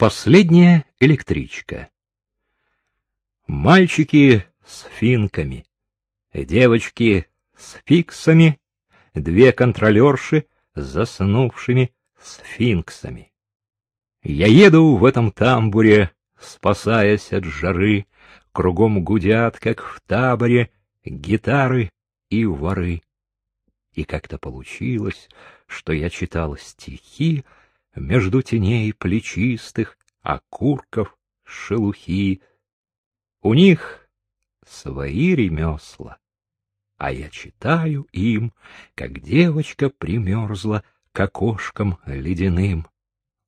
Последняя электричка. Мальчики с финками, девочки с фиксами, две контролерши с заснувшими сфинксами. Я еду в этом тамбуре, спасаясь от жары, кругом гудят, как в таборе, гитары и воры. И как-то получилось, что я читал стихи между теней плечистых, окурков, шелухи. У них свои ремесла, а я читаю им, как девочка примерзла к окошкам ледяным.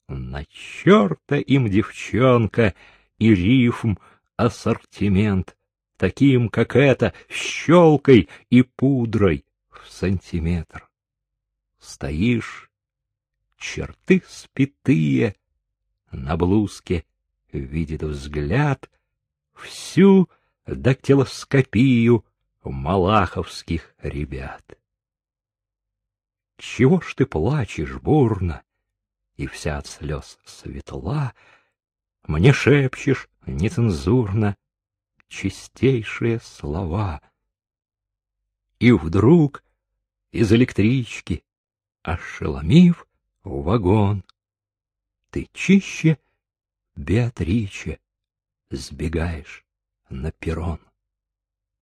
На черта им девчонка и рифм ассортимент, таким, как это, щелкой и пудрой в сантиметр. Стоишь, черты спитые, на блузке видит взгляд всю дактилоскопию малаховских ребят. Чего ж ты плачешь бурно, и вся от слез светла, Мне шепчешь нецензурно чистейшие слова. И вдруг из электрички, ошеломив вагон, Ты чище Беатриче сбегаешь на перрон.